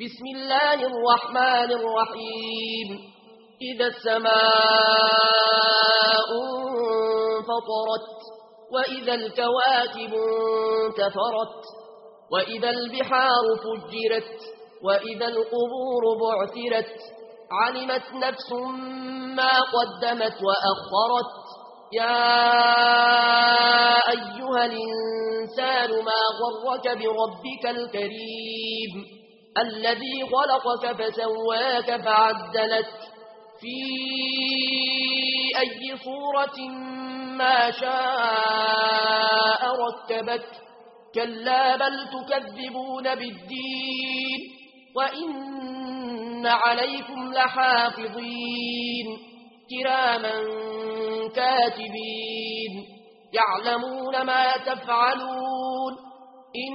بسم الله الرحمن الرحيم. إذا السماء فطرت وإذا الكواكب انتفرت وإذا البحار فجرت وإذا القبور بعثرت علمت نفس ما قدمت وأخرت. يا أيها الإنسان ما غرك بربك الكريم؟ الذي خلقك فسواك فعدلت في أي صورة ما شاء ركبت كلا بل تكذبون بالدين وإن عليكم لحافظين كراما كاتبين يعلمون ما تفعلون إن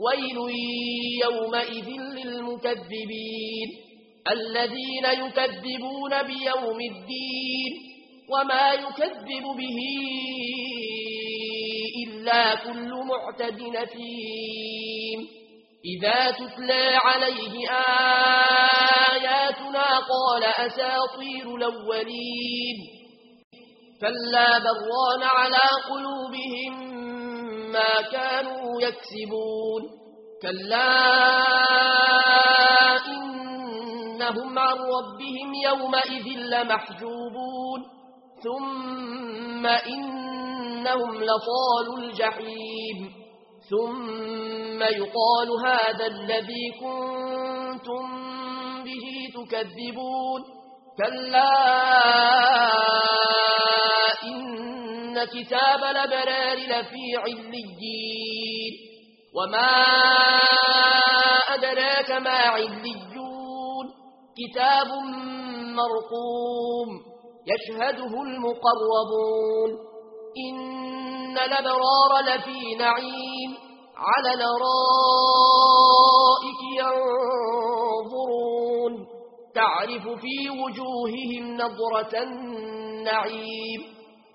ويل يومئذ للمكذبين الذين يكذبون بيوم الدين وما يكذب به إلا كل معتد نفيم إذا تتلى عليه آياتنا قال أساطير الأولين فلا بران على قلوبهم عما كانوا يكسبون. كلا إنهم عن ربهم يومئذ لمحجوبون. ثم إنهم لطال الجحيم. ثم يقال هذا الذي كنتم به تكذبون. كلا إن كتاب لبرار لفي عليين وما أدراك ما عليون كتاب مرقوم يشهده المقربون إن لبرار لفي نعيم على نرائك ينظرون تعرف في وجوههم نظرة النعيم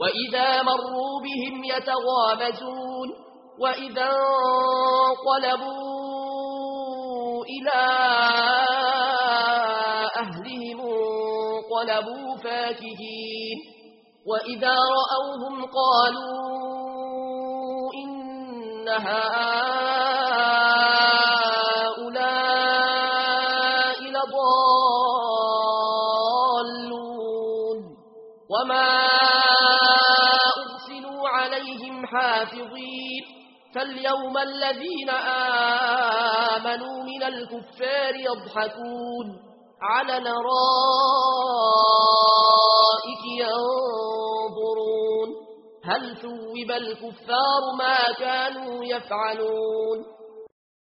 وإذا مروا بهم يتغامزون وإذا انقلبوا إلى أهلهم انقلبوا فاكهين وإذا رأوهم قالوا إن هؤلاء الحافظين فاليوم الذين آمنوا من الكفار يضحكون على نرائك ينظرون. هل ثوب الكفار ما كانوا يفعلون؟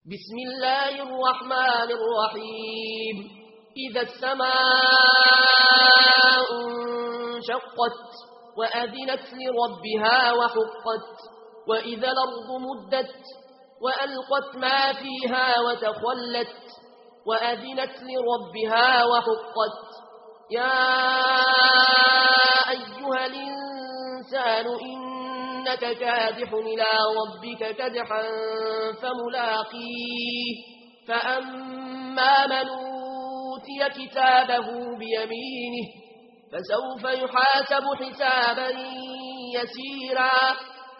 بسم الله الرحمن الرحيم. إذا السماء انشقت وأذنت لربها وحقت وإذا الأرض مدت وألقت ما فيها وتخلت وأذنت لربها وحقت يا أيها الإنسان إنك كادح إلى ربك كدحا فملاقيه فأما من أوتي كتابه بيمينه فسوف يحاسب حسابا يسيرا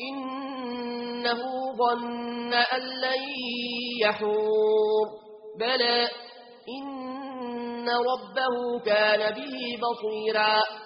إنه ظن أن لن يحور. بلى إن ربه كان به بصيراً.